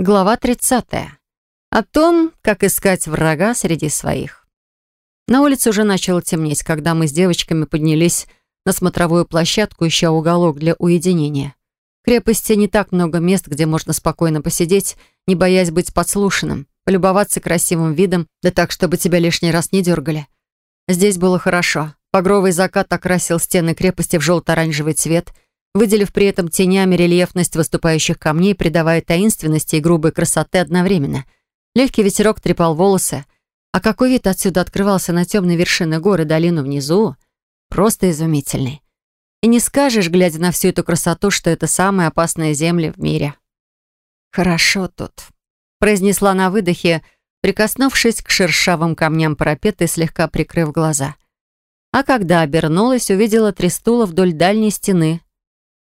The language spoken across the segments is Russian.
Глава 30. О том, как искать врага среди своих. На улице уже начало темнеть, когда мы с девочками поднялись на смотровую площадку, ища уголок для уединения. В крепости не так много мест, где можно спокойно посидеть, не боясь быть подслушанным, полюбоваться красивым видом, да так, чтобы тебя лишний раз не дергали. Здесь было хорошо. Погровый закат окрасил стены крепости в желто-оранжевый цвет — выделив при этом тенями рельефность выступающих камней, придавая таинственности и грубой красоты одновременно. Легкий ветерок трепал волосы, а какой вид отсюда открывался на темной вершины горы долину внизу, просто изумительный. И не скажешь, глядя на всю эту красоту, что это самые опасные земли в мире. «Хорошо тут», — произнесла на выдохе, прикоснувшись к шершавым камням парапета и слегка прикрыв глаза. А когда обернулась, увидела три стула вдоль дальней стены,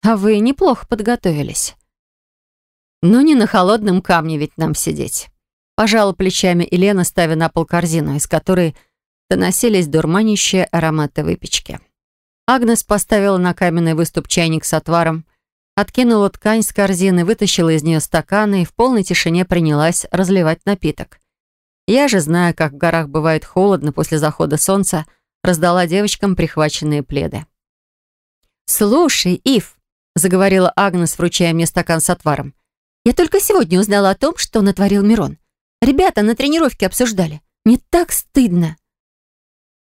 а вы неплохо подготовились. Но не на холодном камне ведь нам сидеть. Пожала плечами Елена, ставя на пол корзину, из которой доносились дурманящие ароматы выпечки. Агнес поставила на каменный выступ чайник с отваром, откинула ткань с корзины, вытащила из нее стаканы и в полной тишине принялась разливать напиток. Я же, зная, как в горах бывает холодно после захода солнца, раздала девочкам прихваченные пледы. «Слушай, Ив, заговорила Агнес, вручая мне стакан с отваром. «Я только сегодня узнала о том, что натворил Мирон. Ребята на тренировке обсуждали. Мне так стыдно».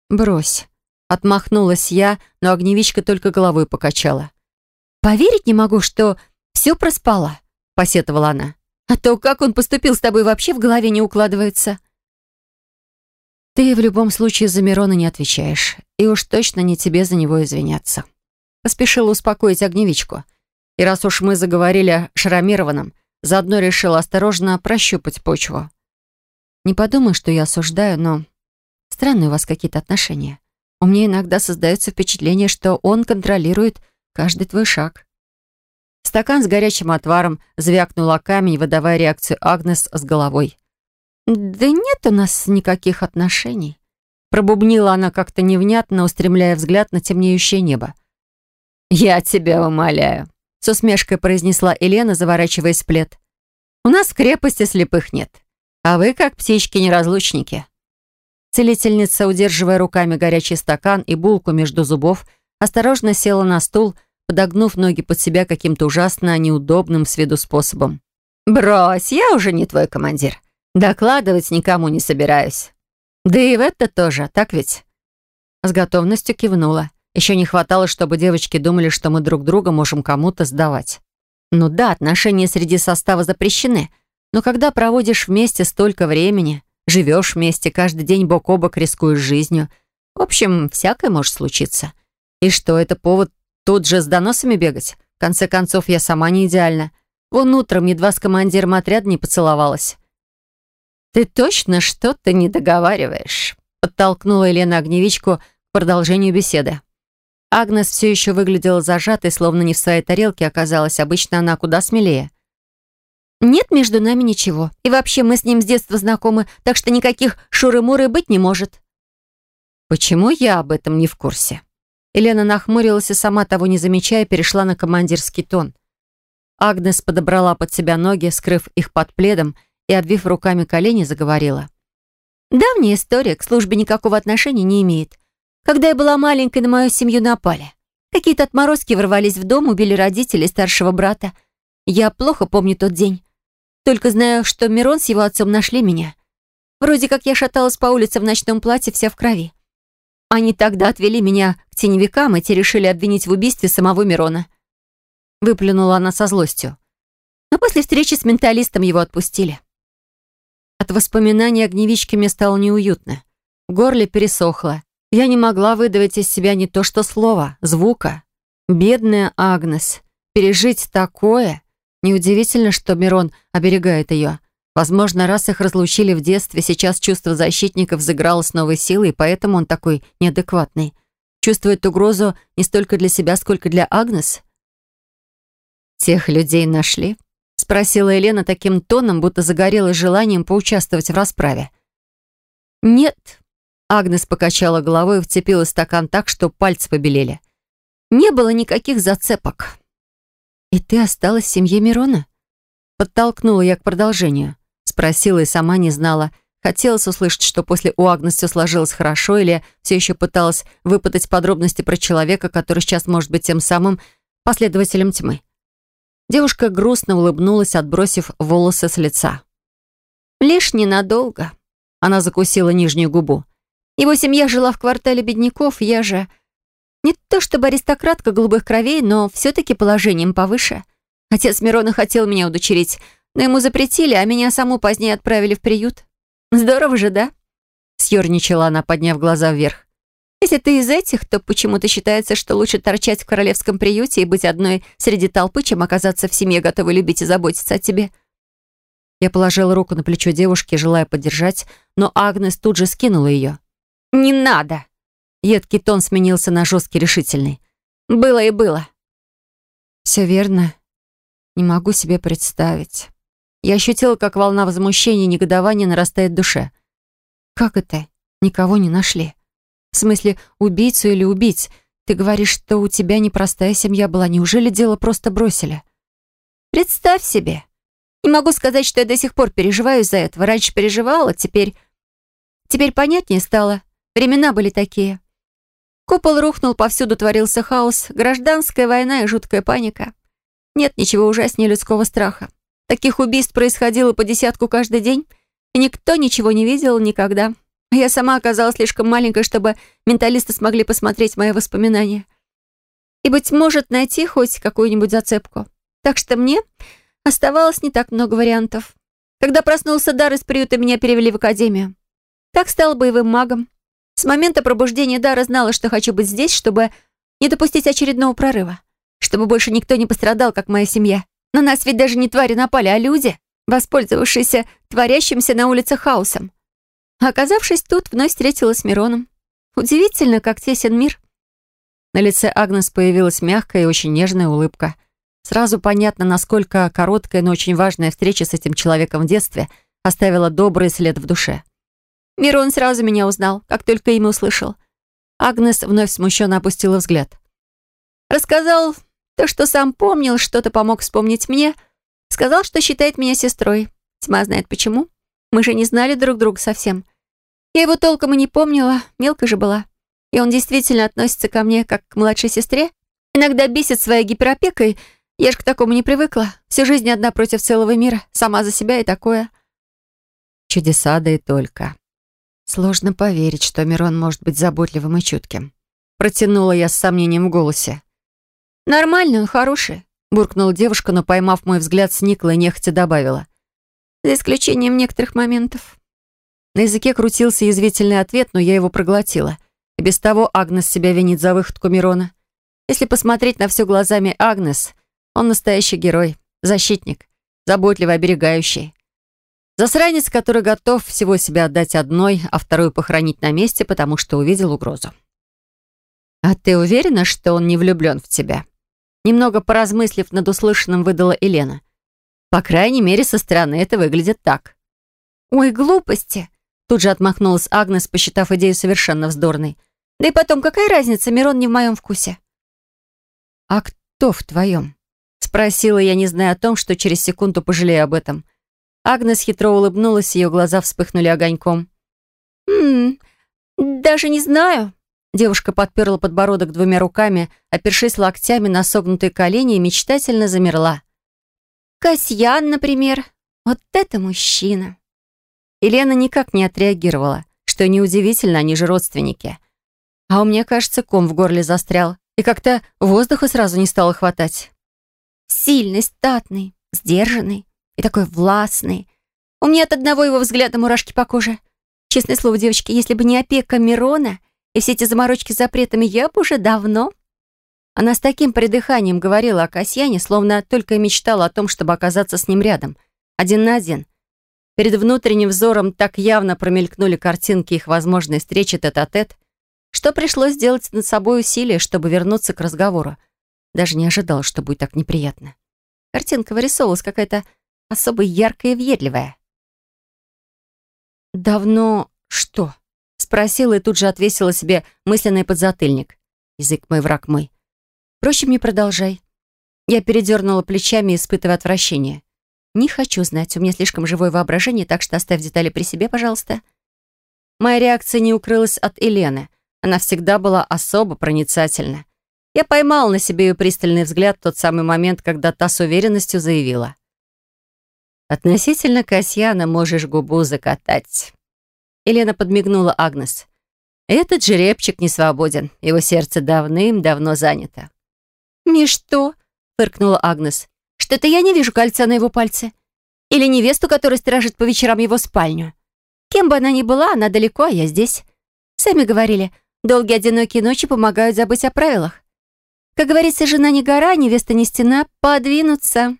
«Брось», — отмахнулась я, но огневичка только головой покачала. «Поверить не могу, что все проспала», — посетовала она. «А то, как он поступил с тобой, вообще в голове не укладывается». «Ты в любом случае за Мирона не отвечаешь, и уж точно не тебе за него извиняться». Поспешила успокоить огневичку. И раз уж мы заговорили о шрамированном, заодно решила осторожно прощупать почву. Не подумай, что я осуждаю, но... Странные у вас какие-то отношения. У меня иногда создается впечатление, что он контролирует каждый твой шаг. Стакан с горячим отваром звякнул о камень, выдавая реакцию Агнес с головой. «Да нет у нас никаких отношений», пробубнила она как-то невнятно, устремляя взгляд на темнеющее небо. «Я тебя умоляю», — с усмешкой произнесла Елена, заворачиваясь в плед. «У нас в крепости слепых нет, а вы как птички-неразлучники». Целительница, удерживая руками горячий стакан и булку между зубов, осторожно села на стул, подогнув ноги под себя каким-то ужасно неудобным с виду способом. «Брось, я уже не твой командир. Докладывать никому не собираюсь. Да и в это тоже, так ведь?» С готовностью кивнула. Еще не хватало, чтобы девочки думали, что мы друг друга можем кому-то сдавать. Ну да, отношения среди состава запрещены, но когда проводишь вместе столько времени, живешь вместе, каждый день бок о бок рискуешь жизнью, в общем, всякое может случиться. И что, это повод тут же с доносами бегать? В конце концов, я сама не идеальна. Вон утром едва с командиром отряда не поцеловалась. «Ты точно что-то не договариваешь?» подтолкнула Елена огневичку к продолжению беседы. Агнес все еще выглядела зажатой, словно не в своей тарелке оказалась. Обычно она куда смелее. «Нет между нами ничего. И вообще мы с ним с детства знакомы, так что никаких шуры-муры быть не может». «Почему я об этом не в курсе?» Елена нахмурилась и, сама того не замечая, перешла на командирский тон. Агнес подобрала под себя ноги, скрыв их под пледом, и, обвив руками колени, заговорила. «Давняя история к службе никакого отношения не имеет. Когда я была маленькой, на мою семью напали. Какие-то отморозки ворвались в дом, убили родителей старшего брата. Я плохо помню тот день. Только знаю, что Мирон с его отцом нашли меня. Вроде как я шаталась по улице в ночном платье, вся в крови. Они тогда отвели меня к теневикам, и те решили обвинить в убийстве самого Мирона. Выплюнула она со злостью. Но после встречи с менталистом его отпустили. От воспоминаний огневички мне стало неуютно. В горле пересохло. Я не могла выдавить из себя не то что слова, звука. Бедная Агнес. Пережить такое? Неудивительно, что Мирон оберегает ее. Возможно, раз их разлучили в детстве, сейчас чувство защитника взыграло с новой силой, и поэтому он такой неадекватный. Чувствует угрозу не столько для себя, сколько для Агнес. «Тех людей нашли?» — спросила Елена таким тоном, будто загорелась желанием поучаствовать в расправе. «Нет», Агнес покачала головой и вцепила стакан так, что пальцы побелели. Не было никаких зацепок. «И ты осталась в семье Мирона?» Подтолкнула я к продолжению. Спросила и сама не знала. Хотелось услышать, что после у Агнес все сложилось хорошо, или все еще пыталась выпытать подробности про человека, который сейчас может быть тем самым последователем тьмы. Девушка грустно улыбнулась, отбросив волосы с лица. «Лишь ненадолго». Она закусила нижнюю губу. «Его семья жила в квартале бедняков, я же...» «Не то чтобы аристократка голубых кровей, но все-таки положением повыше. Отец Мирона хотел меня удочерить, но ему запретили, а меня саму позднее отправили в приют. Здорово же, да?» Съерничала она, подняв глаза вверх. Если ты из этих, то почему-то считается, что лучше торчать в королевском приюте и быть одной среди толпы, чем оказаться в семье, готовой любить и заботиться о тебе. Я положила руку на плечо девушки, желая поддержать, но Агнес тут же скинула ее. «Не надо!» Едкий тон сменился на жесткий решительный. «Было и было». «Все верно. Не могу себе представить». Я ощутила, как волна возмущения и негодования нарастает в душе. «Как это? Никого не нашли?» В смысле, убийцу или убить? Ты говоришь, что у тебя непростая семья была. Неужели дело просто бросили? Представь себе. Не могу сказать, что я до сих пор переживаю из-за этого. Раньше переживала, теперь... Теперь понятнее стало. Времена были такие. Купол рухнул, повсюду творился хаос, гражданская война и жуткая паника. Нет ничего ужаснее людского страха. Таких убийств происходило по десятку каждый день, и никто ничего не видел никогда. Я сама оказалась слишком маленькой, чтобы менталисты смогли посмотреть мои воспоминания. И, быть может, найти хоть какую-нибудь зацепку. Так что мне оставалось не так много вариантов. Когда проснулся дар из приюта, меня перевели в академию. Так стал боевым магом. С момента пробуждения дара знала, что хочу быть здесь, чтобы не допустить очередного прорыва. Чтобы больше никто не пострадал, как моя семья. На нас ведь даже не твари напали, а люди, воспользовавшиеся творящимся на улицах хаосом. Оказавшись тут, вновь встретилась с Мироном. Удивительно, как тесен мир. На лице Агнес появилась мягкая и очень нежная улыбка. Сразу понятно, насколько короткая, но очень важная встреча с этим человеком в детстве оставила добрый след в душе. Мирон сразу меня узнал, как только имя услышал. Агнес вновь смущенно опустила взгляд. Рассказал то, что сам помнил, что-то помог вспомнить мне. Сказал, что считает меня сестрой. Тьма знает почему. Мы же не знали друг друга совсем. Я его толком и не помнила, мелко же была. И он действительно относится ко мне как к младшей сестре. Иногда бесит своей гиперопекой. Я ж к такому не привыкла. Всю жизнь одна против целого мира. Сама за себя и такое. Чудеса, да и только. Сложно поверить, что Мирон может быть заботливым и чутким. Протянула я с сомнением в голосе. «Нормально, он хороший», — буркнула девушка, но, поймав мой взгляд, сникла и нехотя добавила за исключением некоторых моментов. На языке крутился язвительный ответ, но я его проглотила. И без того Агнес себя винит за выходку Мирона. Если посмотреть на все глазами Агнес, он настоящий герой, защитник, заботливый, оберегающий. Засранец, который готов всего себя отдать одной, а вторую похоронить на месте, потому что увидел угрозу. «А ты уверена, что он не влюблен в тебя?» Немного поразмыслив над услышанным, выдала Елена. По крайней мере, со стороны это выглядит так. «Ой, глупости!» Тут же отмахнулась Агнес, посчитав идею совершенно вздорной. «Да и потом, какая разница, Мирон не в моем вкусе?» «А кто в твоем?» Спросила я, не зная о том, что через секунду пожалею об этом. Агнес хитро улыбнулась, ее глаза вспыхнули огоньком. «Ммм, даже не знаю». Девушка подперла подбородок двумя руками, опершись локтями на согнутые колени и мечтательно замерла. Касьян, например. Вот это мужчина. Елена никак не отреагировала, что неудивительно, они же родственники. А у меня, кажется, ком в горле застрял, и как-то воздуха сразу не стало хватать. Сильный, статный, сдержанный и такой властный. У меня от одного его взгляда мурашки по коже. Честное слово, девочки, если бы не опека Мирона и все эти заморочки с запретами, я бы уже давно она с таким придыханием говорила о Касьяне, словно только и мечтала о том, чтобы оказаться с ним рядом, один на один. Перед внутренним взором так явно промелькнули картинки их возможной встречи тет-а-тет, -тет, что пришлось сделать над собой усилие, чтобы вернуться к разговору. Даже не ожидала, что будет так неприятно. Картинка вырисовывалась какая-то особо яркая и въедливая. «Давно что?» — спросила и тут же отвесила себе мысленный подзатыльник. Язык мой, враг мой. Впрочем, не продолжай. Я передернула плечами, испытывая отвращение. «Не хочу знать, у меня слишком живое воображение, так что оставь детали при себе, пожалуйста». Моя реакция не укрылась от Елены. Она всегда была особо проницательна. Я поймал на себе ее пристальный взгляд в тот самый момент, когда та с уверенностью заявила. «Относительно Касьяна можешь губу закатать». Елена подмигнула Агнес. «Этот жеребчик не свободен, его сердце давным-давно занято». «Ми что?» — фыркнула Агнес. «Что-то я не вижу кольца на его пальце. Или невесту, которая сторожит по вечерам его спальню. Кем бы она ни была, она далеко, а я здесь. Сами говорили, долгие одинокие ночи помогают забыть о правилах. Как говорится, жена не гора, невеста не стена, подвинуться».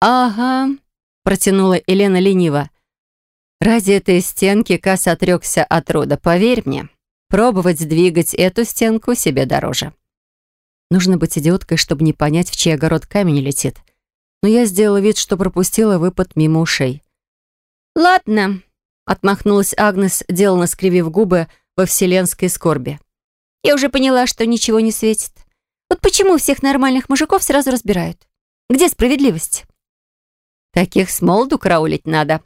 «Ага», — протянула Елена лениво. Ради этой стенки Кас отрекся от рода, поверь мне. Пробовать двигать эту стенку себе дороже. Нужно быть идиоткой, чтобы не понять, в чей огород камень летит. Но я сделала вид, что пропустила выпад мимо ушей. «Ладно», — отмахнулась Агнес, деланно скривив губы во вселенской скорби. «Я уже поняла, что ничего не светит. Вот почему всех нормальных мужиков сразу разбирают? Где справедливость?» «Таких с молоду караулить надо»,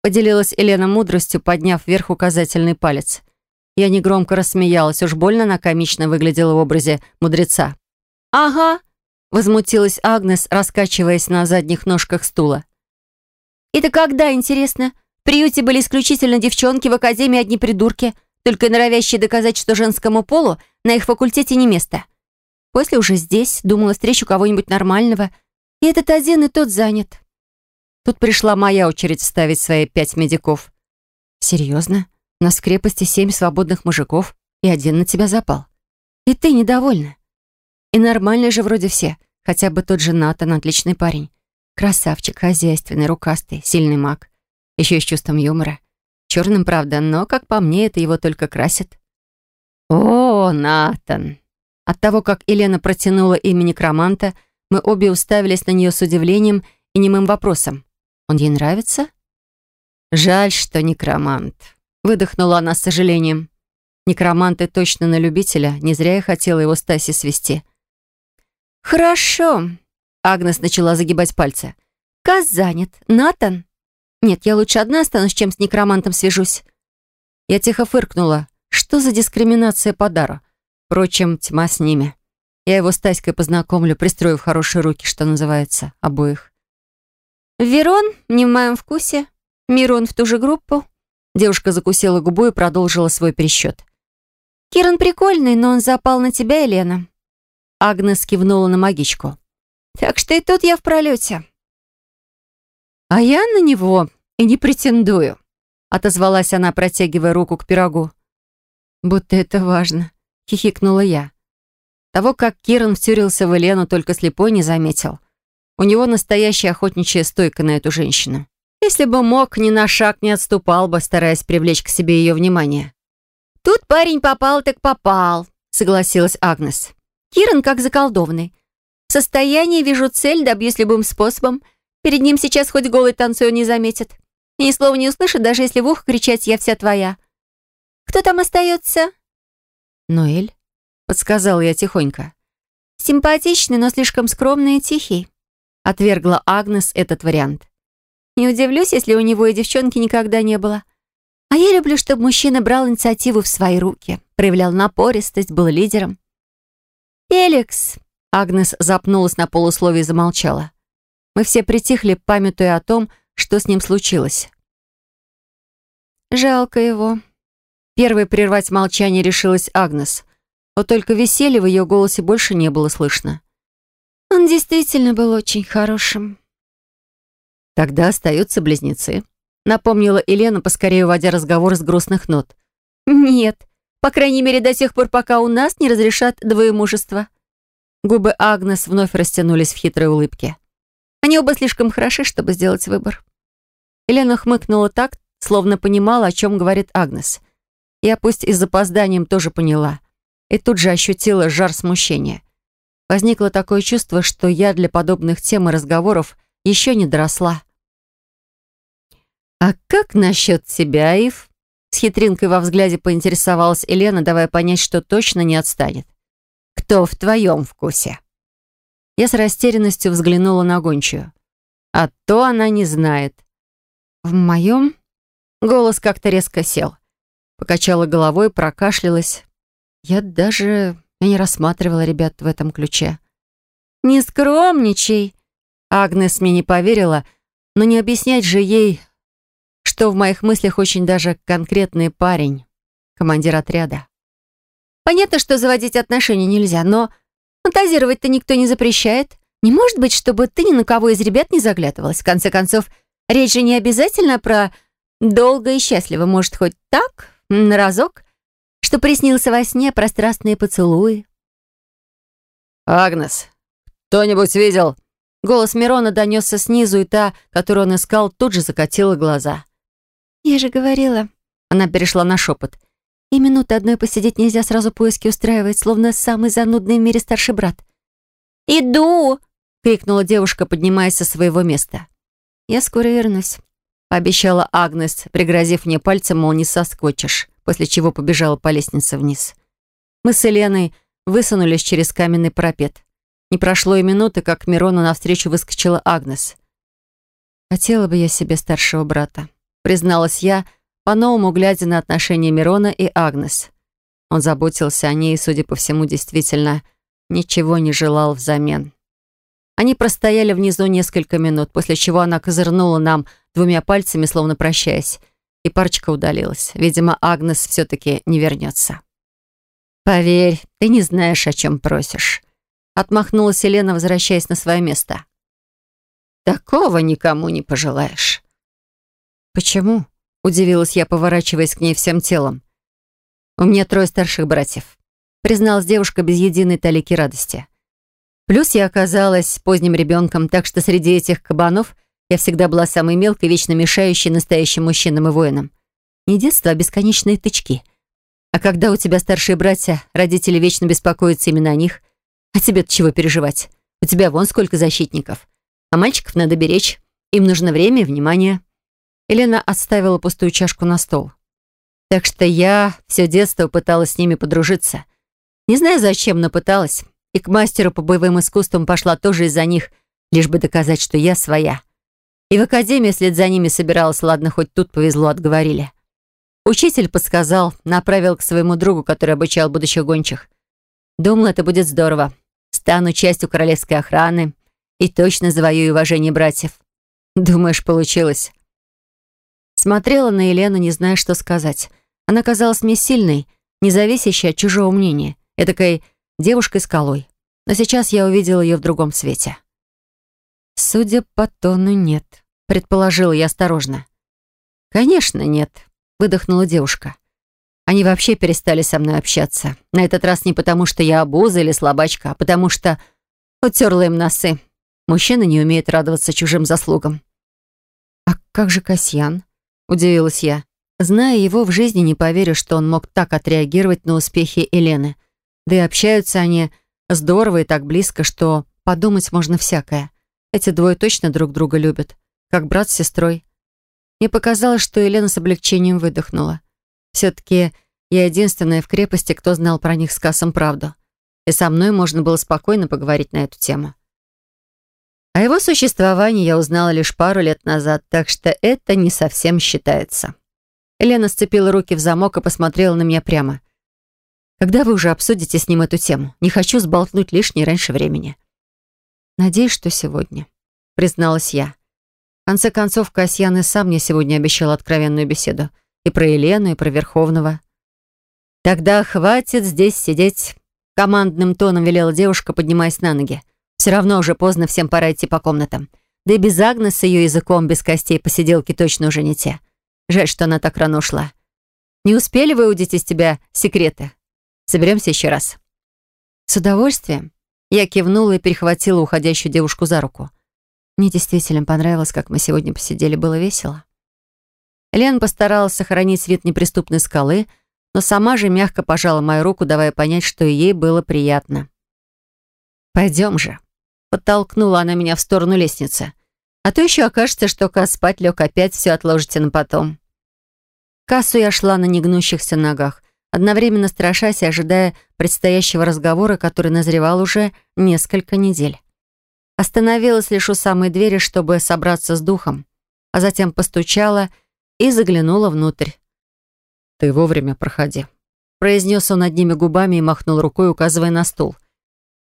Поделилась Елена мудростью, подняв вверх указательный палец. Я негромко рассмеялась, уж больно она комично выглядела в образе мудреца. «Ага», — возмутилась Агнес, раскачиваясь на задних ножках стула. «Это когда, интересно? В приюте были исключительно девчонки, в академии одни придурки, только норовящие доказать, что женскому полу на их факультете не место. После уже здесь, думала, встречу кого-нибудь нормального, и этот один и тот занят». Тут пришла моя очередь ставить свои пять медиков. «Серьезно? У нас крепости семь свободных мужиков, и один на тебя запал. И ты недовольна. И нормальные же вроде все, хотя бы тот же Натан, отличный парень. Красавчик, хозяйственный, рукастый, сильный маг. Еще и с чувством юмора. Черным, правда, но, как по мне, это его только красит. «О, Натан!» От того, как Елена протянула имя некроманта, мы обе уставились на нее с удивлением и немым вопросом. Он ей нравится? Жаль, что некромант. Выдохнула она с сожалением. Некроманты точно на любителя. Не зря я хотела его Стаси свести. «Хорошо», — Агнес начала загибать пальцы. «Каз занят. Натан?» «Нет, я лучше одна останусь, чем с некромантом свяжусь». Я тихо фыркнула. Что за дискриминация по дару? Впрочем, тьма с ними. Я его с Таськой познакомлю, пристрою в хорошие руки, что называется, обоих. «Верон не в моем вкусе. Мирон в ту же группу». Девушка закусила губу и продолжила свой пересчет. «Киран прикольный, но он запал на тебя, Елена». Агнес кивнула на магичку. «Так что и тут я в пролете». «А я на него и не претендую», отозвалась она, протягивая руку к пирогу. «Будто это важно», — хихикнула я. Того, как Киран втюрился в Елену, только слепой не заметил. У него настоящая охотничья стойка на эту женщину. Если бы мог, ни на шаг не отступал бы, стараясь привлечь к себе ее внимание. «Тут парень попал, так попал», — согласилась Агнес. «Киран как заколдованный. В состоянии вижу цель, добьюсь любым способом. Перед ним сейчас хоть голый танцуй не заметит. Ни слова не услышит, даже если в ухо кричать «я вся твоя». Кто там остается?» «Ноэль», — подсказал я тихонько. «Симпатичный, но слишком скромный и тихий. Отвергла Агнес этот вариант. Не удивлюсь, если у него и девчонки никогда не было. А я люблю, чтобы мужчина брал инициативу в свои руки, проявлял напористость, был лидером. «Феликс!» Агнес запнулась на полусловие и замолчала. Мы все притихли, памятуя о том, что с ним случилось. «Жалко его». Первой прервать молчание решилась Агнес. Вот только веселья в ее голосе больше не было слышно. Он действительно был очень хорошим. Тогда остаются близнецы. Напомнила Елена, поскорее уводя разговор с грустных нот. Нет, по крайней мере, до тех пор, пока у нас не разрешат двоемужество. Губы Агнес вновь растянулись в хитрой улыбке. Они оба слишком хороши, чтобы сделать выбор. Елена хмыкнула так, словно понимала, о чем говорит Агнес. Я пусть и с запозданием тоже поняла. И тут же ощутила жар смущения. Возникло такое чувство, что я для подобных тем и разговоров еще не доросла. «А как насчет тебя, Ив?» С хитринкой во взгляде поинтересовалась Елена, давая понять, что точно не отстанет. «Кто в твоем вкусе?» Я с растерянностью взглянула на гончую. А то она не знает. В моем голос как-то резко сел. Покачала головой, прокашлялась. Я даже не рассматривала ребят в этом ключе. «Не скромничай!» Агнес мне не поверила, но не объяснять же ей, что в моих мыслях очень даже конкретный парень, командир отряда. Понятно, что заводить отношения нельзя, но фантазировать-то никто не запрещает. Не может быть, чтобы ты ни на кого из ребят не заглядывалась. В конце концов, речь же не обязательно про долго и счастливо. Может, хоть так, на разок, что приснился во сне про страстные поцелуи. «Агнес, кто-нибудь видел?» Голос Мирона донесся снизу, и та, которую он искал, тут же закатила глаза. «Я же говорила...» Она перешла на шепот. «И минуты одной посидеть нельзя, сразу поиски устраивать, словно самый занудный в мире старший брат». «Иду!» — крикнула девушка, поднимаясь со своего места. «Я скоро вернусь», — пообещала Агнес, пригрозив мне пальцем, мол, не соскочишь, после чего побежала по лестнице вниз. Мы с Еленой высунулись через каменный парапет. Не прошло и минуты, как к Мирону навстречу выскочила Агнес. «Хотела бы я себе старшего брата», — призналась я, по-новому глядя на отношения Мирона и Агнес. Он заботился о ней и, судя по всему, действительно ничего не желал взамен. Они простояли внизу несколько минут, после чего она козырнула нам двумя пальцами, словно прощаясь, и парочка удалилась. Видимо, Агнес все-таки не вернется. «Поверь, ты не знаешь, о чем просишь», — отмахнулась Елена, возвращаясь на свое место. «Такого никому не пожелаешь». «Почему?» — удивилась я, поворачиваясь к ней всем телом. «У меня трое старших братьев», — призналась девушка без единой талики радости. Плюс я оказалась поздним ребенком, так что среди этих кабанов я всегда была самой мелкой, вечно мешающей настоящим мужчинам и воинам. Не детство, а бесконечные тычки. А когда у тебя старшие братья, родители вечно беспокоятся именно о них. А тебе-то чего переживать? У тебя вон сколько защитников. А мальчиков надо беречь. Им нужно время и внимание. Елена отставила пустую чашку на стол. Так что я все детство пыталась с ними подружиться. Не знаю зачем, но пыталась. И к мастеру по боевым искусствам пошла тоже из-за них, лишь бы доказать, что я своя. И в академию вслед за ними собиралась, ладно, хоть тут повезло, отговорили. Учитель подсказал, направил к своему другу, который обучал будущих гончих. Думал, это будет здорово. Стану частью королевской охраны и точно завоюю уважение братьев. Думаешь, получилось? Смотрела на Елену, не зная, что сказать. Она казалась мне сильной, независящей от чужого мнения. Этакой девушкой-скалой. Но сейчас я увидела ее в другом свете. «Судя по тону, нет», — предположила я осторожно. «Конечно, нет», — выдохнула девушка. «Они вообще перестали со мной общаться. На этот раз не потому, что я обуза или слабачка, а потому что утерла им носы. Мужчины не умеют радоваться чужим заслугам». «А как же Касьян?» — удивилась я. Зная его, в жизни не поверю, что он мог так отреагировать на успехи Елены. Да и общаются они здорово и так близко, что подумать можно всякое. Эти двое точно друг друга любят, как брат с сестрой. Мне показалось, что Елена с облегчением выдохнула. Все-таки я единственная в крепости, кто знал про них с Кассом правду. И со мной можно было спокойно поговорить на эту тему. О его существовании я узнала лишь пару лет назад, так что это не совсем считается. Елена сцепила руки в замок и посмотрела на меня прямо. Когда вы уже обсудите с ним эту тему? Не хочу сболтнуть лишнее раньше времени». «Надеюсь, что сегодня», — призналась я. В конце концов, Касьян и сам мне сегодня обещал откровенную беседу. И про Елену, и про Верховного. «Тогда хватит здесь сидеть», — командным тоном велела девушка, поднимаясь на ноги. «Все равно уже поздно, всем пора идти по комнатам. Да и без Агнес с ее языком, без костей посиделки точно уже не те. Жаль, что она так рано ушла. Не успели выудить из тебя секреты? Соберемся еще раз». «С удовольствием». Я кивнула и перехватила уходящую девушку за руку. Мне действительно понравилось, как мы сегодня посидели, было весело. Лен постаралась сохранить вид неприступной скалы, но сама же мягко пожала мою руку, давая понять, что ей было приятно. «Пойдем же», — подтолкнула она меня в сторону лестницы. «А то еще окажется, что Кас спать лег опять, все отложите на потом». Кассу я шла на негнущихся ногах одновременно страшась и ожидая предстоящего разговора, который назревал уже несколько недель. Остановилась лишь у самой двери, чтобы собраться с духом, а затем постучала и заглянула внутрь. «Ты вовремя проходи», — произнес он одними губами и махнул рукой, указывая на стул.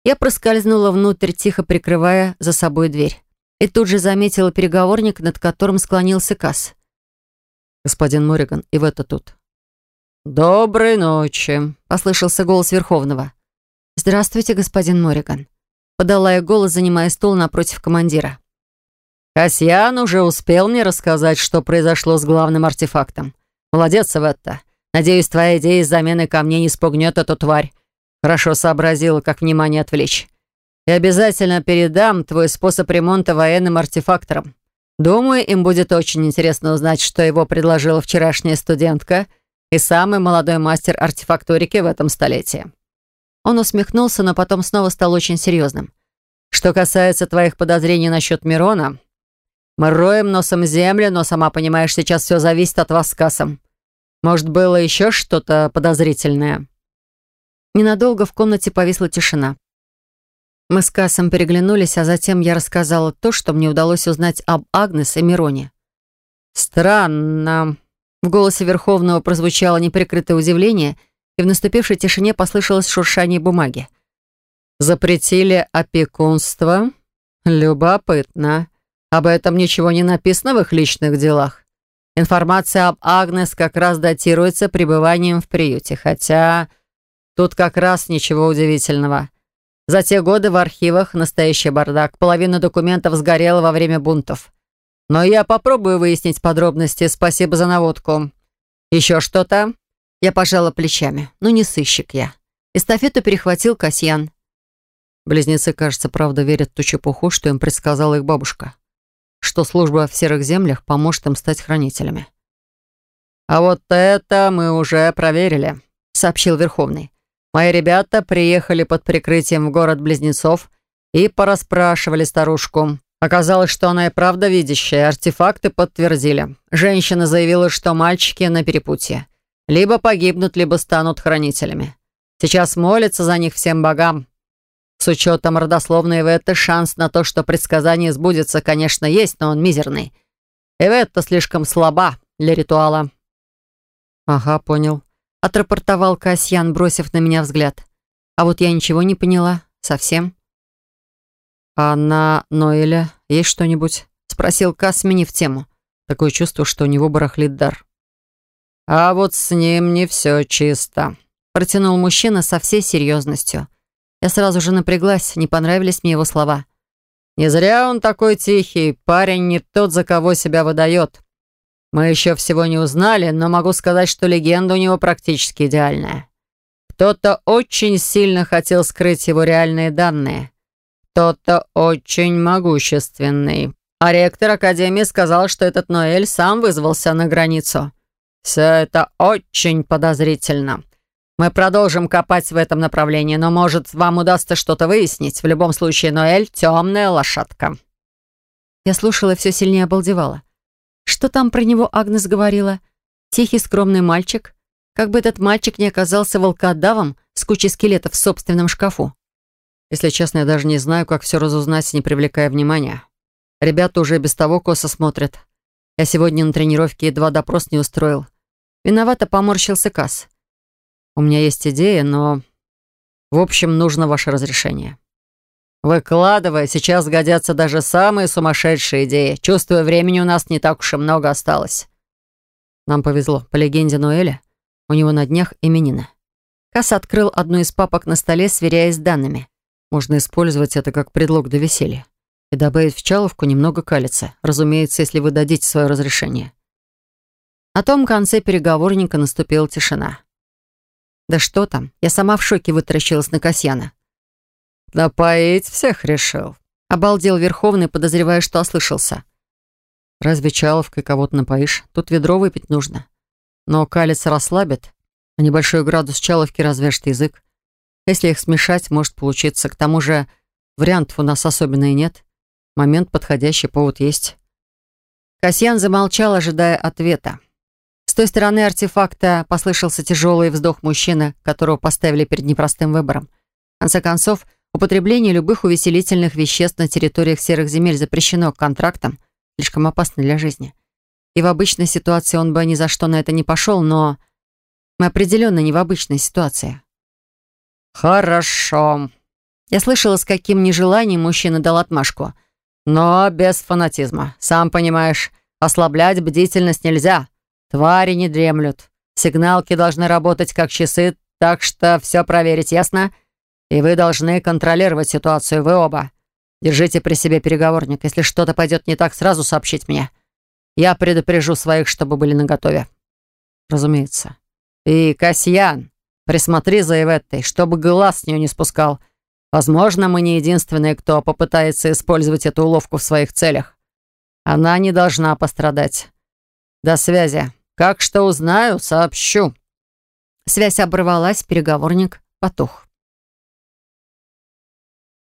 Я проскользнула внутрь, тихо прикрывая за собой дверь, и тут же заметила переговорник, над которым склонился Касс. «Господин Мориган, и в это тут». «Доброй ночи», — послышался голос Верховного. «Здравствуйте, господин Мориган», — подала я голос, занимая стул напротив командира. «Касьян уже успел мне рассказать, что произошло с главным артефактом. Молодец, Светта. Надеюсь, твоя идея с заменой камней не спугнет эту тварь. Хорошо сообразила, как внимание отвлечь. И обязательно передам твой способ ремонта военным артефакторам. Думаю, им будет очень интересно узнать, что его предложила вчерашняя студентка и самый молодой мастер артефакторики в этом столетии». Он усмехнулся, но потом снова стал очень серьезным. «Что касается твоих подозрений насчет Мирона, мы роем носом землю, но, сама понимаешь, сейчас все зависит от вас с Кассом. Может, было еще что-то подозрительное?» Ненадолго в комнате повисла тишина. Мы с Кассом переглянулись, а затем я рассказала то, что мне удалось узнать об Агнес и Мироне. «Странно». В голосе Верховного прозвучало неприкрытое удивление, и в наступившей тишине послышалось шуршание бумаги. «Запретили опекунство? Любопытно. Об этом ничего не написано в их личных делах. Информация об Агнес как раз датируется пребыванием в приюте, хотя тут как раз ничего удивительного. За те годы в архивах настоящий бардак. Половина документов сгорела во время бунтов. Но я попробую выяснить подробности. Спасибо за наводку. Еще что-то?» Я пожала плечами. «Ну, не сыщик я». Эстафету перехватил Касьян. Близнецы, кажется, правда верят в ту чепуху, что им предсказала их бабушка что служба в серых землях поможет им стать хранителями. «А вот это мы уже проверили», — сообщил Верховный. «Мои ребята приехали под прикрытием в город Близнецов и порасспрашивали старушку. Оказалось, что она и правда видящая, артефакты подтвердили. Женщина заявила, что мальчики на перепутье. Либо погибнут, либо станут хранителями. Сейчас молятся за них всем богам, с учетом родословной Иветты шанс на то, что предсказание сбудется, конечно, есть, но он мизерный. Иветта слишком слаба для ритуала. «Ага, понял», — отрапортовал Касьян, бросив на меня взгляд. «А вот я ничего не поняла. Совсем». «А на Ноэля есть что-нибудь?» — спросил Кас, сменив тему. Такое чувство, что у него барахлит дар. «А вот с ним не все чисто», — протянул мужчина со всей серьезностью. Я сразу же напряглась, не понравились мне его слова. «Не зря он такой тихий, парень не тот, за кого себя выдает. Мы еще всего не узнали, но могу сказать, что легенда у него практически идеальная. Кто-то очень сильно хотел скрыть его реальные данные. Кто-то очень могущественный. А ректор Академии сказал, что этот Ноэль сам вызвался на границу. Все это очень подозрительно. Мы продолжим копать в этом направлении, но, может, вам удастся что-то выяснить. В любом случае, Ноэль — темная лошадка». Я слушала и все сильнее обалдевала. Что там про него Агнес говорила? Тихий, скромный мальчик? Как бы этот мальчик не оказался волкодавом с кучей скелетов в собственном шкафу. Если честно, я даже не знаю, как все разузнать, не привлекая внимания. Ребята уже без того косо смотрят. Я сегодня на тренировке едва допрос не устроил. Виновато поморщился Касс. У меня есть идея, но... В общем, нужно ваше разрешение. Выкладывай, сейчас годятся даже самые сумасшедшие идеи. Чувствую, времени у нас не так уж и много осталось. Нам повезло. По легенде Ноэля, у него на днях именины. Касс открыл одну из папок на столе, сверяясь с данными. Можно использовать это как предлог до веселья. И добавить в чаловку немного калица. Разумеется, если вы дадите свое разрешение. На том конце переговорника наступила тишина. Да что там, я сама в шоке вытаращилась на Касьяна. «Напоить всех решил», — обалдел Верховный, подозревая, что ослышался. «Разве чаловкой кого-то напоишь? Тут ведро выпить нужно. Но калец расслабит, а небольшой градус чаловки развяжет язык. Если их смешать, может получиться. К тому же вариантов у нас особенно и нет. Момент подходящий, повод есть». Касьян замолчал, ожидая ответа. С той стороны артефакта послышался тяжелый вздох мужчины, которого поставили перед непростым выбором. В конце концов, Употребление любых увеселительных веществ на территориях серых земель запрещено контрактом, слишком опасно для жизни. И в обычной ситуации он бы ни за что на это не пошел, но мы определенно не в обычной ситуации. «Хорошо». Я слышала, с каким нежеланием мужчина дал отмашку. «Но без фанатизма. Сам понимаешь, ослаблять бдительность нельзя. Твари не дремлют. Сигналки должны работать как часы, так что все проверить, ясно? И вы должны контролировать ситуацию, вы оба. Держите при себе переговорник. Если что-то пойдет не так, сразу сообщить мне. Я предупрежу своих, чтобы были наготове. Разумеется. И, Касьян, присмотри за Иветтой, чтобы глаз с нее не спускал. Возможно, мы не единственные, кто попытается использовать эту уловку в своих целях. Она не должна пострадать. До связи. Как что узнаю, сообщу. Связь оборвалась, переговорник потух.